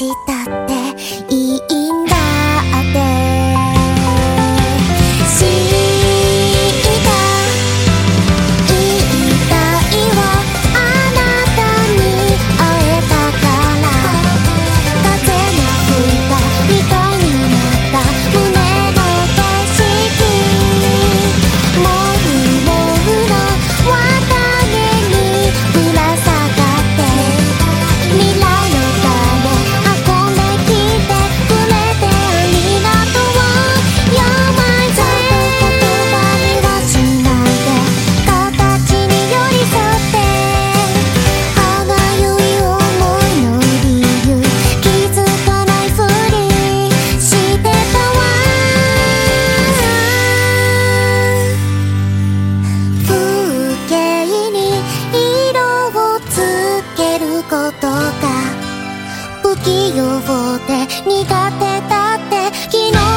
した器用で苦手だって昨日